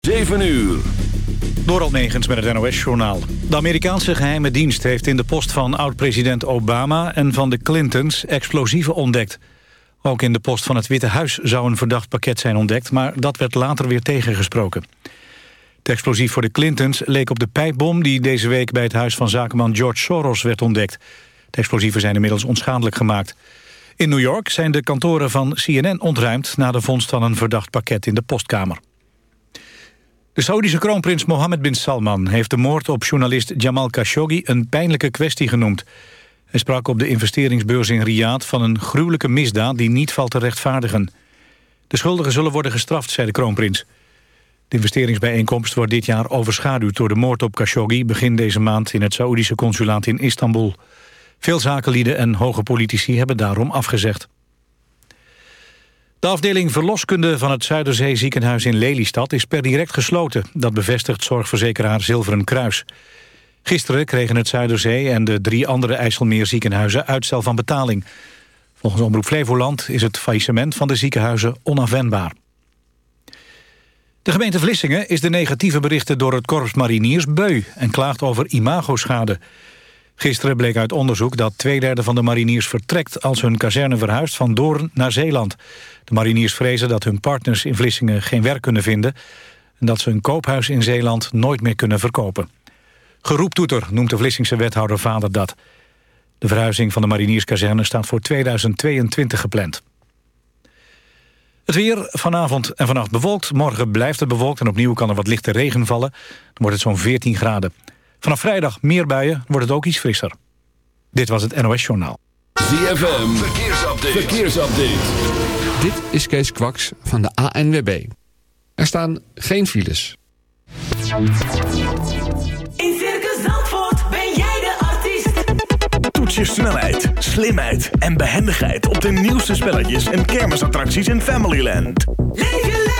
7 uur. Door Negens met het NOS-journaal. De Amerikaanse geheime dienst heeft in de post van oud-president Obama... en van de Clintons explosieven ontdekt. Ook in de post van het Witte Huis zou een verdacht pakket zijn ontdekt... maar dat werd later weer tegengesproken. Het explosief voor de Clintons leek op de pijpbom... die deze week bij het huis van zakenman George Soros werd ontdekt. De explosieven zijn inmiddels onschadelijk gemaakt. In New York zijn de kantoren van CNN ontruimd... na de vondst van een verdacht pakket in de postkamer. De Saoedische kroonprins Mohammed bin Salman heeft de moord op journalist Jamal Khashoggi een pijnlijke kwestie genoemd. Hij sprak op de investeringsbeurs in Riyadh van een gruwelijke misdaad die niet valt te rechtvaardigen. De schuldigen zullen worden gestraft, zei de kroonprins. De investeringsbijeenkomst wordt dit jaar overschaduwd door de moord op Khashoggi... begin deze maand in het Saoedische consulaat in Istanbul. Veel zakenlieden en hoge politici hebben daarom afgezegd. De afdeling verloskunde van het Zuiderzee ziekenhuis in Lelystad is per direct gesloten. Dat bevestigt zorgverzekeraar Zilveren Kruis. Gisteren kregen het Zuiderzee en de drie andere IJsselmeerziekenhuizen uitstel van betaling. Volgens Omroep Flevoland is het faillissement van de ziekenhuizen onafwendbaar. De gemeente Vlissingen is de negatieve berichten door het Korps Mariniers beu... en klaagt over imagoschade. Gisteren bleek uit onderzoek dat twee derde van de mariniers vertrekt... als hun kazerne verhuist van Doorn naar Zeeland. De mariniers vrezen dat hun partners in Vlissingen geen werk kunnen vinden... en dat ze een koophuis in Zeeland nooit meer kunnen verkopen. Geroeptoeter noemt de Vlissingse wethouder Vader dat. De verhuizing van de marinierskazerne staat voor 2022 gepland. Het weer vanavond en vannacht bewolkt. Morgen blijft het bewolkt en opnieuw kan er wat lichte regen vallen. Dan wordt het zo'n 14 graden. Vanaf vrijdag meer buien, wordt het ook iets frisser. Dit was het NOS Journaal. ZFM, verkeersupdate. verkeersupdate. Dit is Kees Kwaks van de ANWB. Er staan geen files. In Circus Zandvoort ben jij de artiest. Toets je snelheid, slimheid en behendigheid... op de nieuwste spelletjes en kermisattracties in Familyland. Leef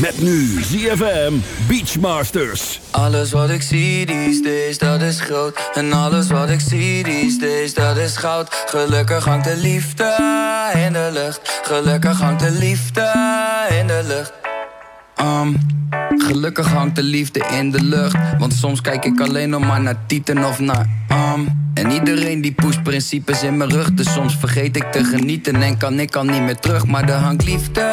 Met nu ZFM Beachmasters. Alles wat ik zie these days, dat is groot. En alles wat ik zie these days, dat is goud. Gelukkig hangt de liefde in de lucht. Gelukkig hangt de liefde in de lucht. Um, gelukkig hangt de liefde in de lucht. Want soms kijk ik alleen nog maar naar tieten of naar um. En iedereen die pusht principes in mijn rug. Dus soms vergeet ik te genieten en kan ik al niet meer terug. Maar er hangt liefde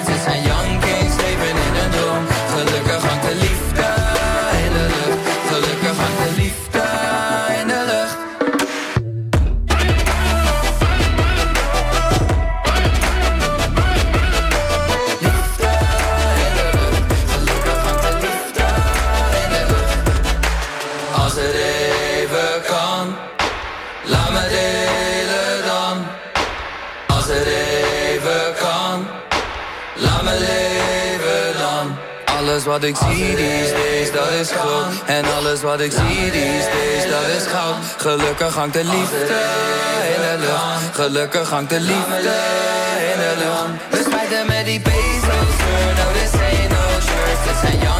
No church. Dit zijn wat ik zie these days, dat is groot. En alles wat ik zie these days, dat is goud. Gelukkig hangt de liefde in de lucht. Gelukkig hangt de liefde in de lucht. We smijten met die bezels. No, this ain't no church. Dit zijn young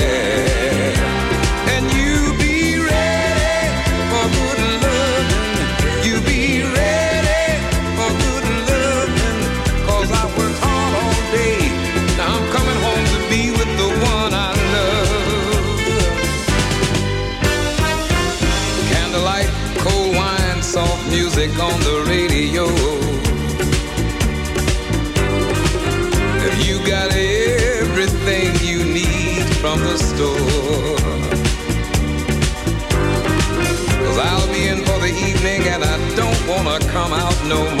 No more.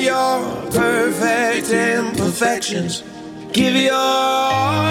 your perfect imperfections. Give your all.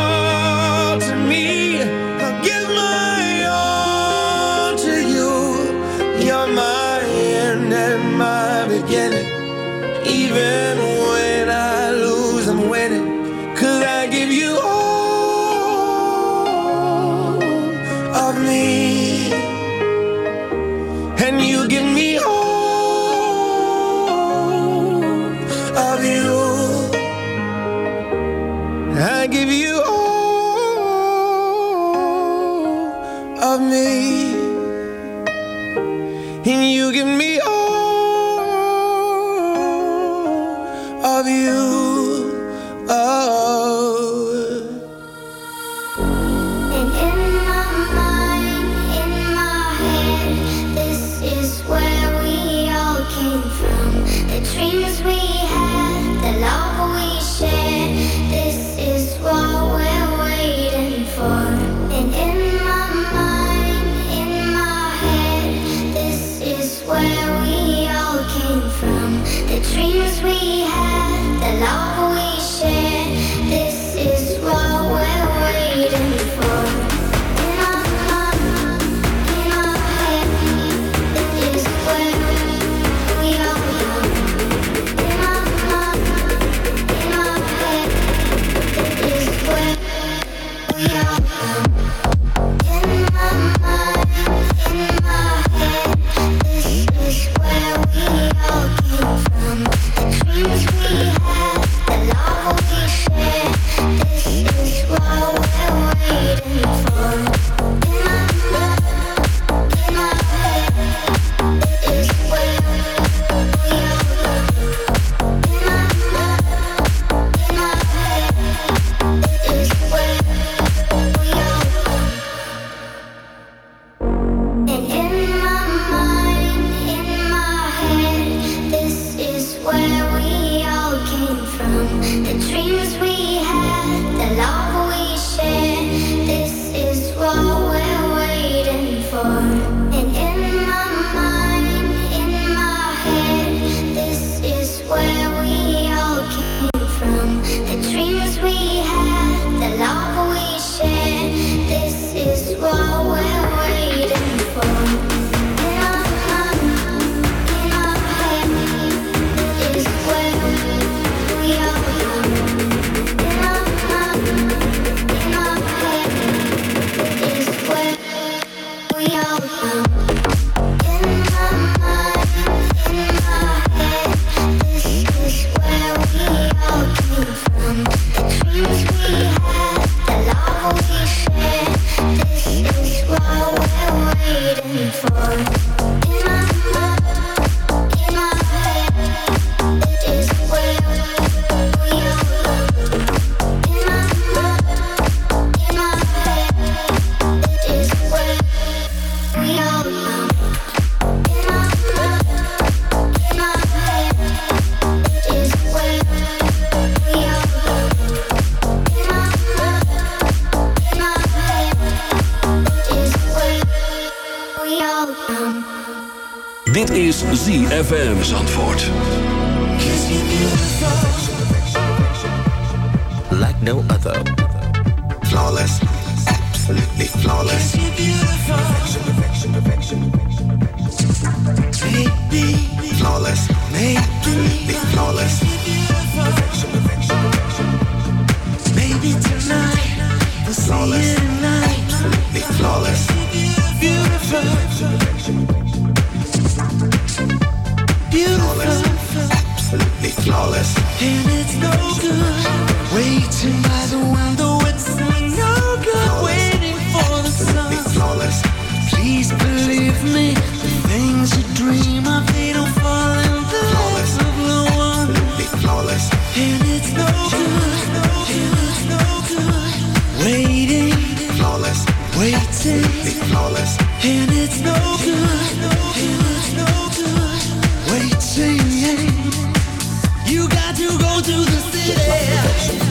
Dit is ZFM Zandvoort. Like no other. Flawless. Absolutely flawless. Baby. Flawless. Absolutely flawless. Maybe tonight. Flawless. Absolutely flawless. Beautiful. Beautiful. Absolutely flawless. And it's no good. Waiting by the window, it's no good. Waiting for the sun. Flawless. Please believe me, the things you dream of, they don't fall in the flawless. of the one. Flawless. And it's no good. No good. Waiting. Flawless. And it's no good. you go to the city.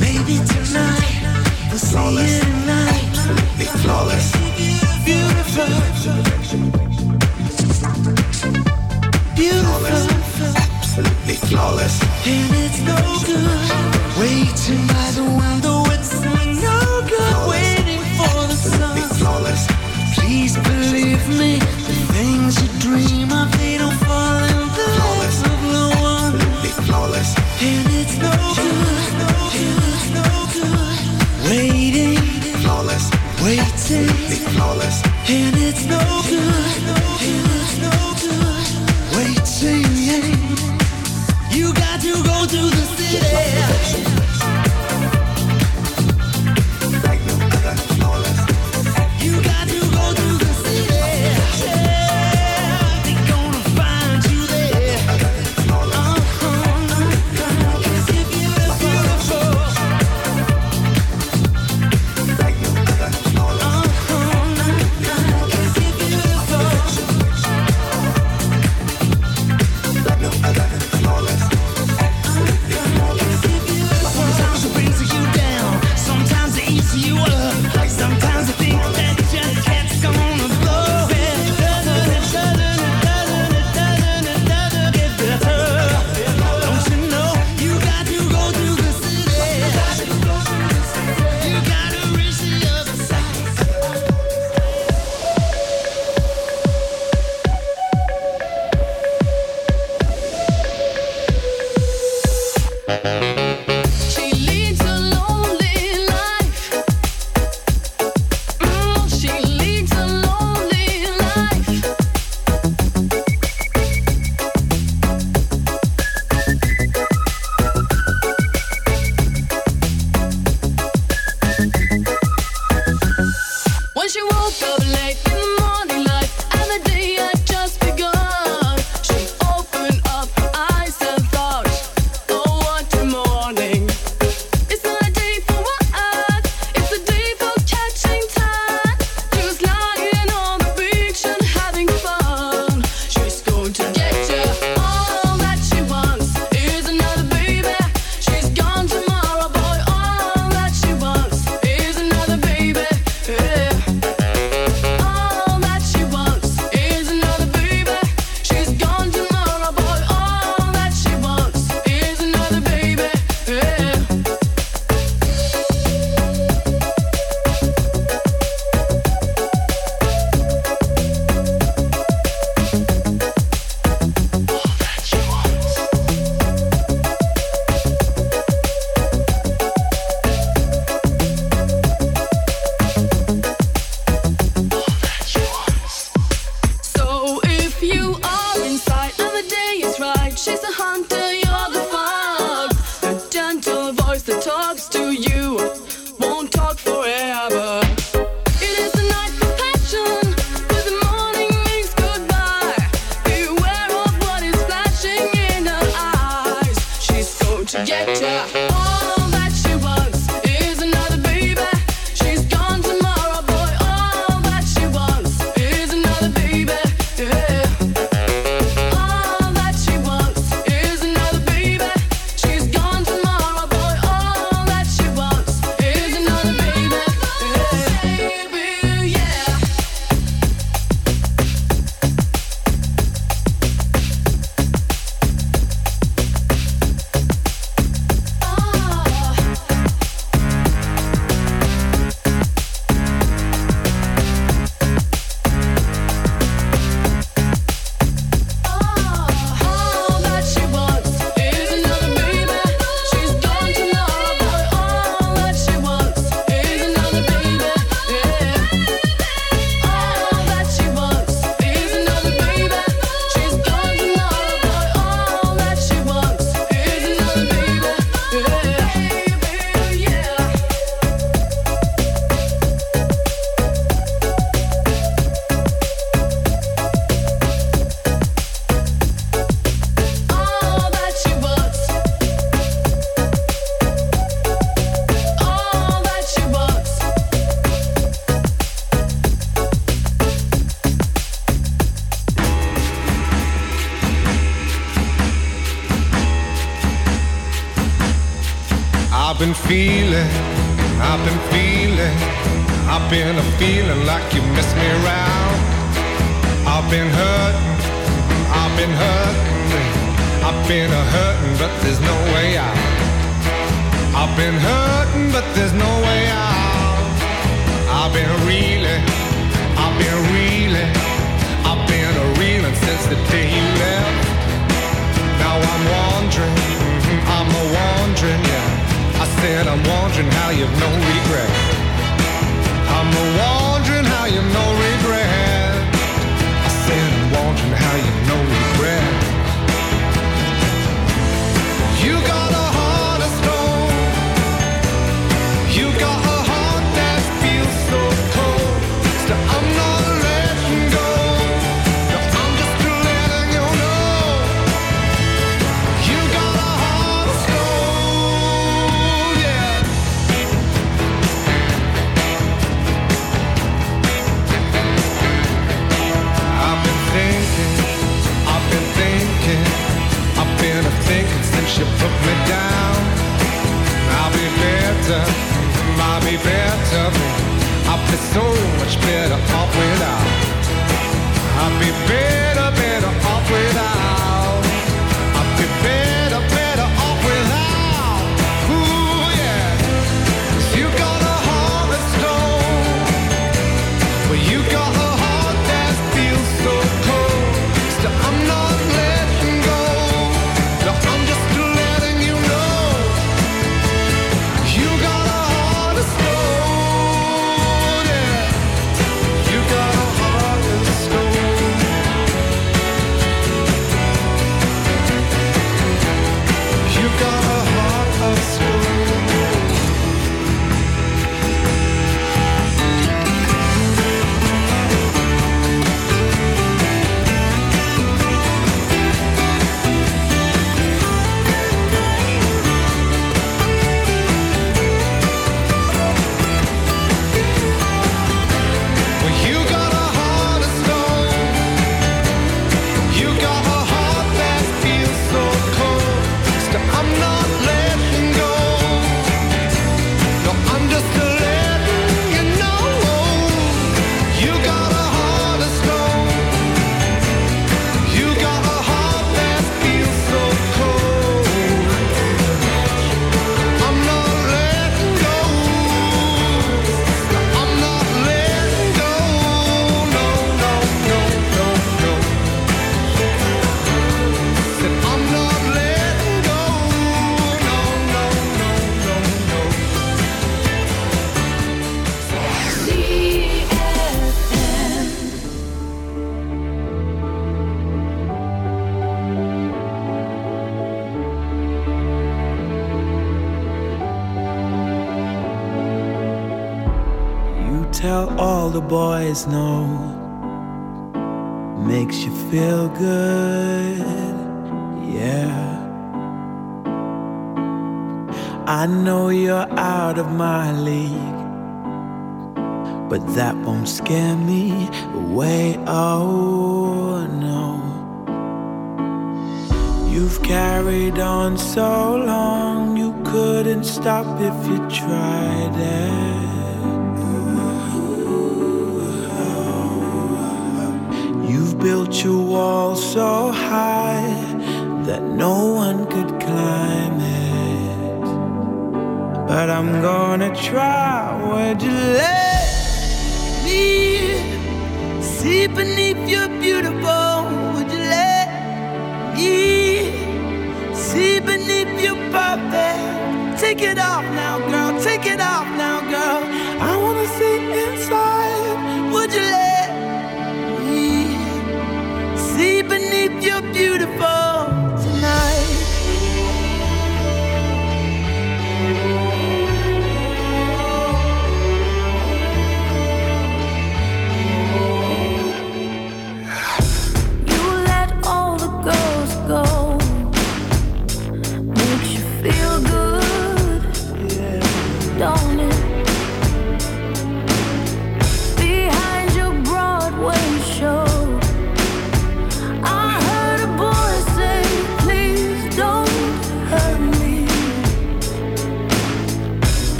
Maybe tonight we'll Be flawless. Beautiful. Flawless. And it's no good waiting by the window. It's no good waiting for the sun. Please believe me, the things you dream of.